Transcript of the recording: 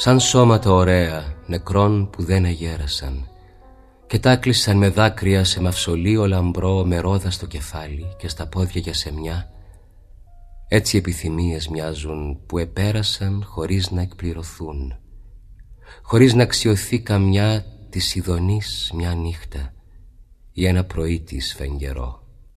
σαν σώματα ωραία νεκρών που δεν αγέρασαν και τάκλισαν με δάκρυα σε μαυσολείο λαμπρό με ρόδα στο κεφάλι και στα πόδια για σεμιά έτσι επιθυμίες μοιάζουν που επέρασαν χωρίς να εκπληρωθούν χωρίς να αξιωθεί καμιά της ειδονής μια νύχτα ή ένα πρωί της φεγγερό.